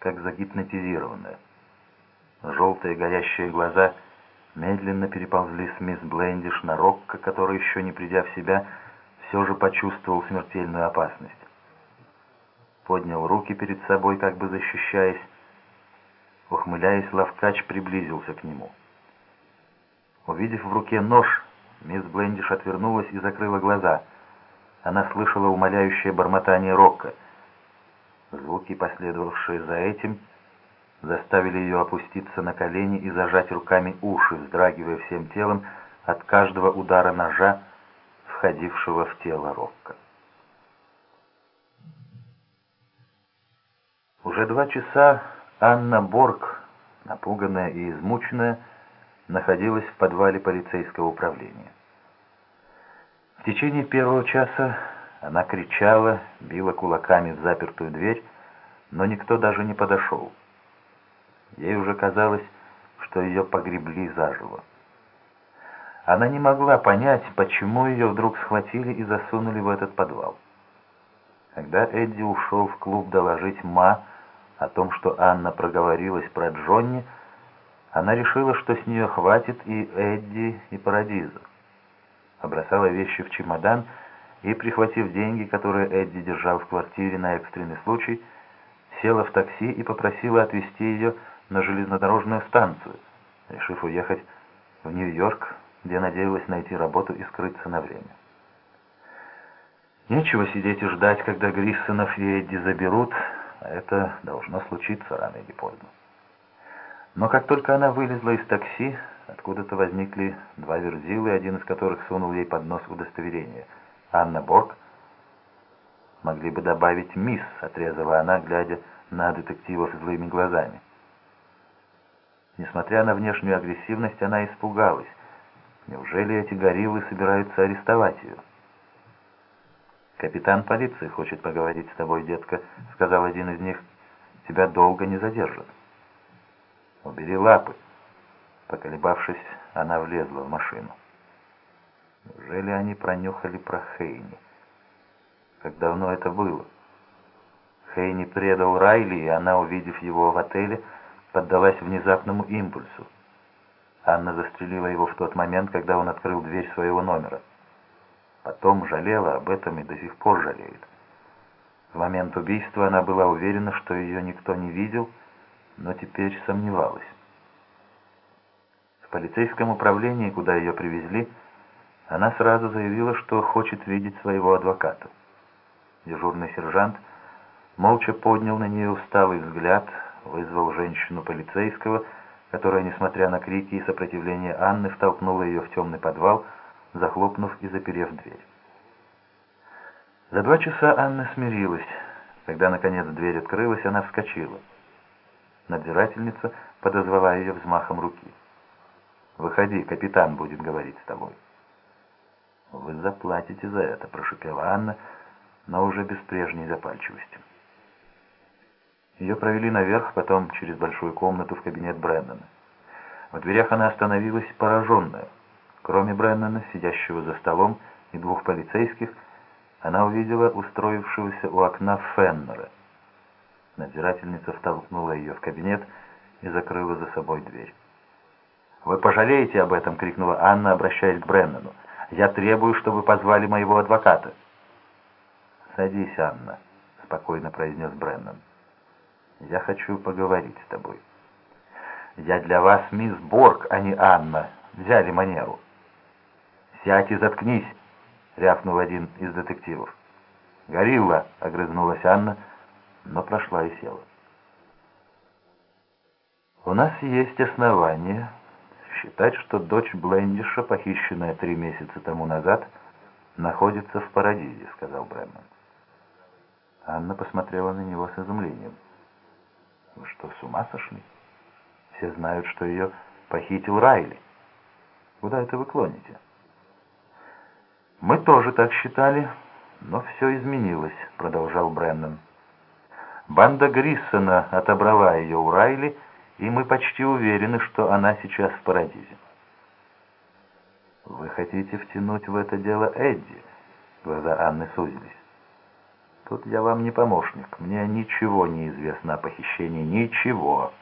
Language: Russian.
как загипнотизированная. Желтые горящие глаза медленно переползли с мисс Блендиш на Рокко, который, еще не придя в себя, все же почувствовал смертельную опасность. Поднял руки перед собой, как бы защищаясь. Ухмыляясь, Лавкач приблизился к нему. Увидев в руке нож, мисс Блендиш отвернулась и закрыла глаза. Она слышала умоляющее бормотание Рокко. Звуки, последовавшие за этим, заставили ее опуститься на колени и зажать руками уши, вздрагивая всем телом от каждого удара ножа, входившего в тело Рокко. Уже два часа Анна Борг, напуганная и измученная, находилась в подвале полицейского управления. В течение первого часа она кричала, била кулаками в запертую дверь, но никто даже не подошел. Ей уже казалось, что ее погребли заживо. Она не могла понять, почему ее вдруг схватили и засунули в этот подвал. Когда Эдди ушел в клуб доложить Ма о том, что Анна проговорилась про Джонни, она решила, что с нее хватит и Эдди, и Парадиза. Побросала вещи в чемодан и, прихватив деньги, которые Эдди держал в квартире на экстренный случай, села в такси и попросила отвезти ее на железнодорожную станцию, решив уехать в Нью-Йорк, где надеялась найти работу и скрыться на время. Нечего сидеть и ждать, когда Гриссонов и Эдди заберут, а это должно случиться рано или поздно. Но как только она вылезла из такси, откуда-то возникли два верзилы, один из которых сунул ей под нос удостоверение — Анна Борг? Могли бы добавить «мисс», отрезала она, глядя на детективов злыми глазами. Несмотря на внешнюю агрессивность, она испугалась. Неужели эти гориллы собираются арестовать ее? «Капитан полиции хочет поговорить с тобой, детка», — сказал один из них. «Тебя долго не задержат». «Убери лапы». Поколебавшись, она влезла в машину. Неужели они пронюхали про Хейни? Как давно это было? Хейни предал Райли, и она, увидев его в отеле, поддалась внезапному импульсу. Анна застрелила его в тот момент, когда он открыл дверь своего номера. Потом жалела об этом и до сих пор жалеет. В момент убийства она была уверена, что ее никто не видел, но теперь сомневалась. В полицейском управлении, куда ее привезли, она сразу заявила, что хочет видеть своего адвоката. Дежурный сержант молча поднял на нее усталый взгляд, вызвал женщину полицейского, которая, несмотря на крики и сопротивление Анны, втолкнула ее в темный подвал, захлопнув и заперев дверь. За два часа Анна смирилась. Когда, наконец, дверь открылась, она вскочила. Надзирательница подозвала ее взмахом руки. «Выходи, капитан будет говорить с тобой». «Вы заплатите за это», — прошепела Анна, но уже без прежней запальчивости. Ее провели наверх, потом через большую комнату в кабинет Брэндона. В дверях она остановилась пораженная. Кроме Брэндона, сидящего за столом, и двух полицейских, она увидела устроившегося у окна Феннера. Надзирательница втолкнула ее в кабинет и закрыла за собой дверь. «Вы пожалеете об этом!» — крикнула Анна, обращаясь к Бреннану. Я требую, чтобы позвали моего адвоката». «Садись, Анна», — спокойно произнес Бреннан. «Я хочу поговорить с тобой». «Я для вас мисс Борг, а не Анна. Взяли манеру». «Сядь и заткнись», — рявкнул один из детективов. «Горилла», — огрызнулась Анна, но прошла и села. «У нас есть основания», считать, что дочь Блендиша, похищенная три месяца тому назад, находится в Парадизе», — сказал Брэммон. Анна посмотрела на него с изумлением. «Вы что, с ума сошли? Все знают, что ее похитил Райли. Куда это вы клоните?» «Мы тоже так считали, но все изменилось», — продолжал Брэннон. «Банда Гриссона отобрала ее у Райли, — и мы почти уверены, что она сейчас в Парадизе. «Вы хотите втянуть в это дело Эдди?» Глаза Анны сузились. Тут я вам не помощник. Мне ничего не известно о похищении. Ничего.